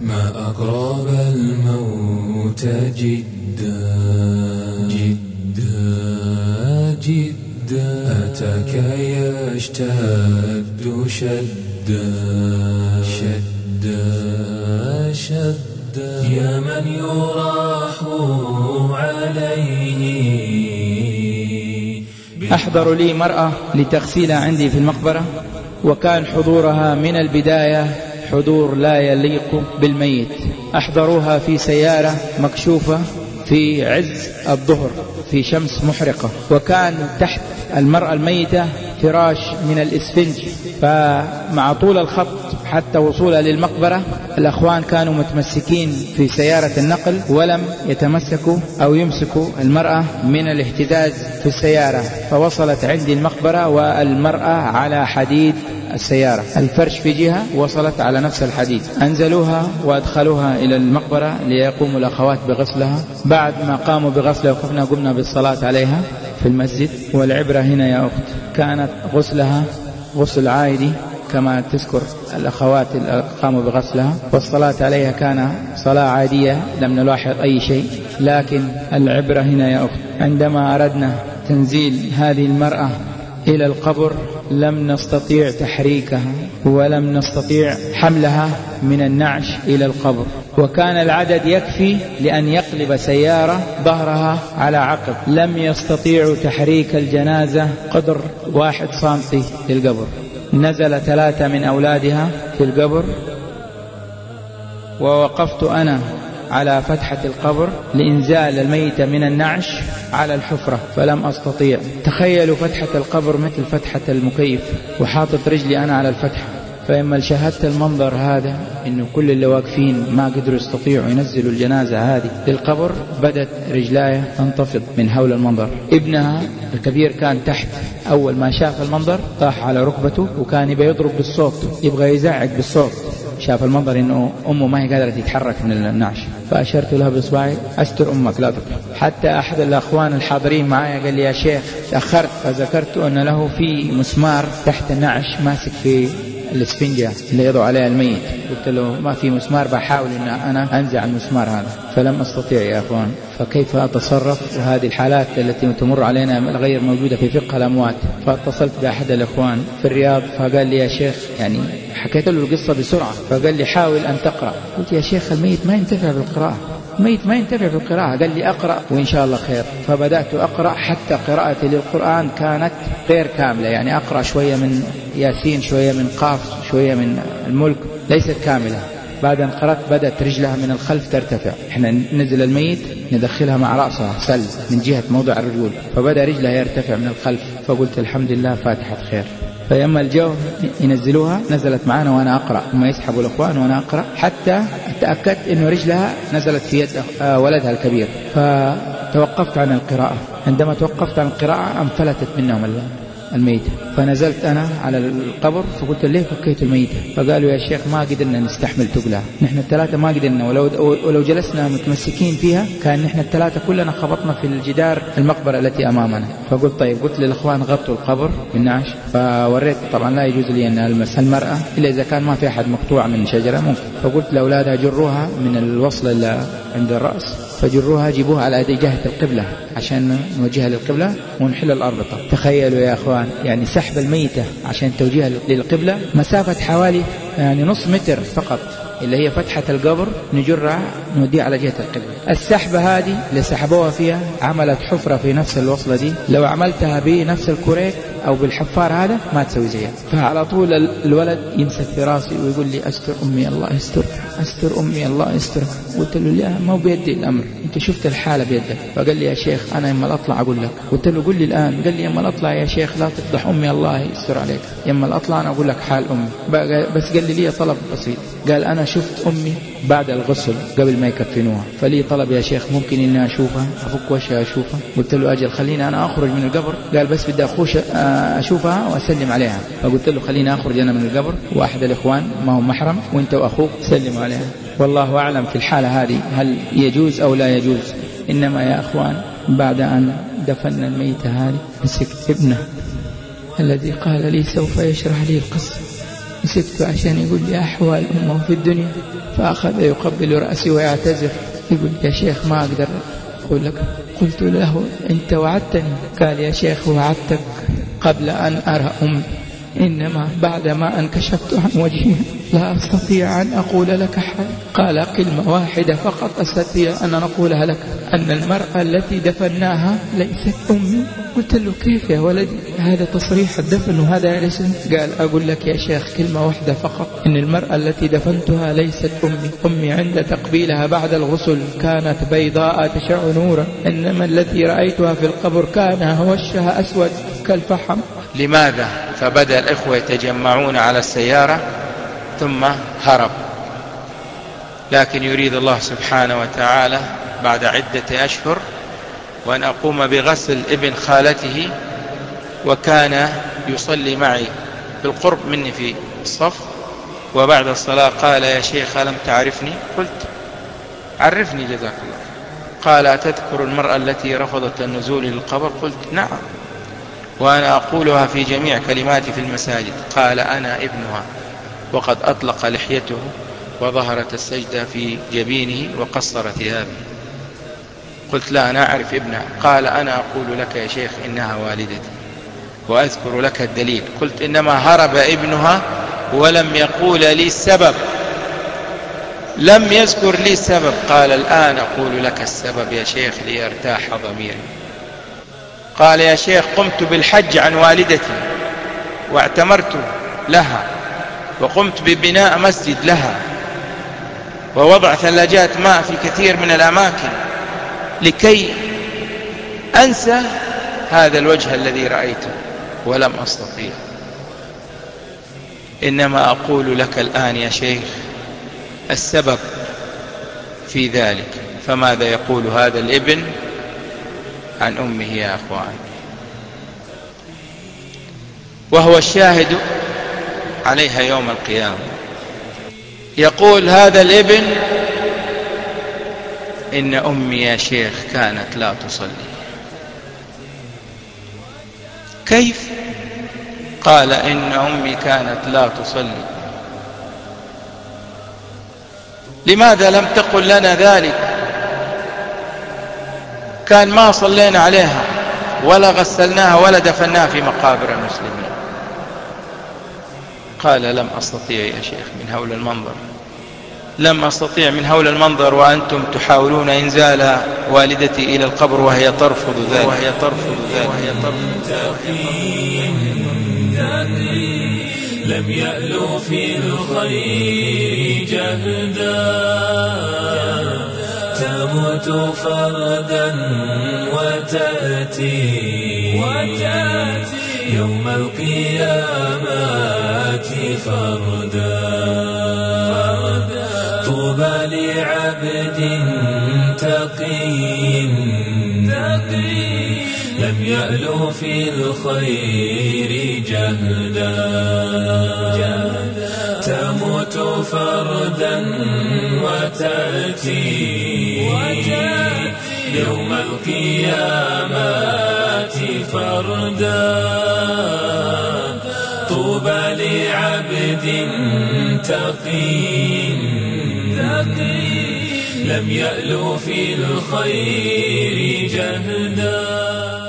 ما أقرب الموت جدا. جدا. جدا. أتاك يشتد شدا. شدا. شدا. يا من يراح عليه. أحضر لي مرأة لتغسيلها عندي في المقبرة وكان حضورها من البداية حضور لا يليق بالميت. أحضروها في سيارة مكشوفة في عز الظهر في شمس محرقة. وكان تحت المرأة الميتة فراش من الإسفنج. فمع طول الخط حتى وصولها للمقبرة الأخوان كانوا متمسكين في سيارة النقل ولم يتمسكوا أو يمسكوا المرأة من الاهتزاز في السيارة. فوصلت عندي المقبرة والمرأة على حديد السيارة. الفرش في جهة وصلت على نفس الحديد. أنزلوها وأدخلوها إلى المقبرة ليقوم الأخوات بغسلها. بعد ما قاموا بغسلها وقفنا قمنا بالصلاة عليها في المسجد. والعبرة هنا يا أخت كانت غسلها غسل عائدي كما تذكر الأخوات اللي قاموا بغسلها. والصلاة عليها كان صلاة عادية لم نلاحظ أي شيء. لكن العبرة هنا يا أخت عندما أردنا تنزيل هذه المرأة إلى القبر لم نستطيع تحريكها ولم نستطيع حملها من النعش إلى القبر. وكان العدد يكفي لأن يقلب سيارة ظهرها على عقب. لم يستطيعوا تحريك الجنازة قدر واحد سنتي للقبر. نزل ثلاثة من أولادها في القبر. ووقفت أنا على فتحة القبر لإنزال الميت من النعش. على الحفرة فلم أستطيع. تخيلوا فتحة القبر مثل فتحة المكيف وحاطط رجلي أنا على الفتحة. فإما شاهدت المنظر هذا إنه كل اللي واقفين ما قدروا يستطيعوا ينزلوا الجنازة هذه. للقبر بدت رجلاي تنتفض من حول المنظر. ابنها الكبير كان تحت. أول ما شاف المنظر طاح على ركبته وكان يبغى يضرب بالصوت يبغى يزعق بالصوت. شاف المنظر إنه أمه ما هي قادرة تتحرك من النعش. فأشرت له بإصبعي أستر أمك لا تضرب حتى أحد الأخوان الحاضرين معي قال لي يا شيخ تأخرت. فذكرت أن له في مسمار تحت النعش ماسك في الاسفنجة اللي يضع عليها الميت. قلت له ما في مسمار بحاول إن أنا أنزع المسمار هذا. فلم أستطيع يا أخوان. فكيف أتصرف؟ وهذه الحالات التي تمر علينا غير موجودة في فقه الأموات. فاتصلت بأحد الإخوان في الرياض فقال لي يا شيخ يعني حكيت له القصة بسرعة. فقال لي حاول أن تقرأ. قلت يا شيخ الميت ما ينتفع بالقراءة. الميت ما ينتفع بالقراءة قال لي أقرأ وإن شاء الله خير. فبدأت أقرأ حتى قراءتي للقرآن كانت غير كاملة. يعني أقرأ شوية من ياسين شوية من قاف شوية من الملك ليست كاملة. بعد أن قرأت بدأت رجلها من الخلف ترتفع. إحنا ننزل الميت ندخلها مع رأسها سل من جهة موضع الرجول. فبدأ رجلها يرتفع من الخلف. فقلت الحمد لله فاتحة خير. فلما الجو ينزلوها نزلت معنا وأنا أقرأ. ثم يسحبوا الإخوان وأنا أقرأ. حتى اتاكدت إنه رجلها نزلت في يد ولدها الكبير. فتوقفت عن القراءة. عندما توقفت عن القراءة أنفلتت منهم الميتة. فنزلت أنا على القبر فقلت ليه فكيت الميتة؟ فقالوا يا شيخ ما قدرنا نستحمل تقلع نحن الثلاثة ما قدرنا ولو, ولو جلسنا متمسكين فيها كان نحن الثلاثة كلنا خبطنا في الجدار المقبرة التي أمامنا. فقلت طيب قلت للأخوان غطوا القبر بالنعش. فوريت طبعا لا يجوز لي أن ألمس المرأة إلا إذا كان ما في أحد مقطوع من شجرة ممكن. فقلت لأولادها جروها من الوصلة عند الرأس. فجروها جيبوها على جهة القبلة عشان نوجهها للقبلة ونحل الأربطة تخيلوا يا أخوان يعني سحب الميتة عشان توجيهها للقبلة مسافة حوالي يعني نص متر فقط اللي هي فتحة القبر نجرها نوديها على جهة القبلة. السحبة هذه اللي سحبوها فيها عملت حفرة في نفس الوصلة دي. لو عملتها بنفس الكوريك أو بالحفار هذا ما تسوي زيها. فعلى طول الولد يمسك في راسي ويقول لي أستر أمي الله يسترك أستر أمي الله يسترك قلت له لا ما بيدي الأمر. أنت شفت الحالة بيدك. فقال لي يا شيخ أنا يما أطلع أقول لك. قلت له قل لي الآن. قال لي يما أطلع يا شيخ لا تفضح أمي الله يستر عليك. يما أطلع أنا أقول لك حال أمي. بس قال لي لي طلب بسيط. قال أنا شفت أمي بعد الغسل قبل ما يكفنوها. فلي طلب يا شيخ ممكن إني أشوفها؟ أفك وشها أشوفها؟ قلت له أجل خليني أنا أخرج من القبر. قال بس بدي أخش أشوفها وأسلم عليها. فقلت له خليني أخرج أنا من القبر. وأحد الإخوان ما هو محرم وأنت وأخوك سلموا عليها. والله أعلم في الحالة هذه هل يجوز أو لا يجوز. إنما يا أخوان بعد أن دفنا الميتة هذه مسكت ابنه الذي قال لي سوف يشرح لي القصة. مسكته عشان يقول لي أحوال أمه في الدنيا فأخذ يقبل رأسي ويعتذر يقول يا شيخ ما أقدر أقول لك. قلت له أنت وعدتني؟ قال يا شيخ وعدتك قبل أن أرى أمي. إنما بعدما أن كشفت عن وجهها لا أستطيع أن أقول لك حاجة قال كلمة واحدة فقط أستطيع أن أقولها لك أن المرأة التي دفناها ليست أمي. قلت له كيف يا ولدي؟ هذا تصريح الدفن وهذا ليس. قال أقول لك يا شيخ كلمة واحدة فقط إن المرأة التي دفنتها ليست أمي. أمي عند تقبيلها بعد الغسل كانت بيضاء تشع نورا إنما التي رأيتها في القبر كان وشها أسود كالفحم. لماذا فبدأ الإخوة يتجمعون على السيارة ثم هرب. لكن يريد الله سبحانه وتعالى بعد عدة أشهر وأن أقوم بغسل ابن خالته وكان يصلي معي بالقرب مني في الصف. وبعد الصلاة قال يا شيخ ألم تعرفني؟ قلت عرفني جزاك الله. قال أتذكر المرأة التي رفضت النزول للقبر؟ قلت نعم. وأنا أقولها في جميع كلماتي في المساجد. قال أنا ابنها. وقد أطلق لحيته وظهرت السجدة في جبينه وقصر ثيابه. قلت لا أنا أعرف ابنها. قال أنا أقول لك يا شيخ إنها والدتي وأذكر لك الدليل. قلت إنما هرب ابنها ولم يقول لي السبب لم يذكر لي السبب قال الآن أقول لك السبب يا شيخ ليرتاح ضميري. قال يا شيخ قمت بالحج عن والدتي واعتمرت لها وقمت ببناء مسجد لها ووضع ثلاجات ماء في كثير من الأماكن لكي أنسى هذا الوجه الذي رأيته ولم أستطيع. إنما أقول لك الآن يا شيخ السبب في ذلك. فماذا يقول هذا الابن؟ عن أمه يا أخوان. وهو الشاهد عليها يوم القيامة. يقول هذا الابن إن أمي يا شيخ كانت لا تصلي. كيف؟ قال إن أمي كانت لا تصلي. لماذا لم تقل لنا ذلك؟ كان ما صلينا عليها ولا غسلناها ولا دفناها في مقابر المسلمين. قال لم أستطيع يا شيخ من هول المنظر. لم أستطيع من هول المنظر وأنتم تحاولون إنزال والدتي إلى القبر وهي ترفض ذلك. وهي ترفض ذلك. وهي ترفض لم يألو في الخير جهدا. تموت فردا وتأتي. يوم القيامة فردا. طوبى لعبد تقي. لم يألو في الخير جهدا. تموت فردا وتأتي يوم القيامة فردا. طوبى لعبد تقي. لم يألو في الخير جهدا.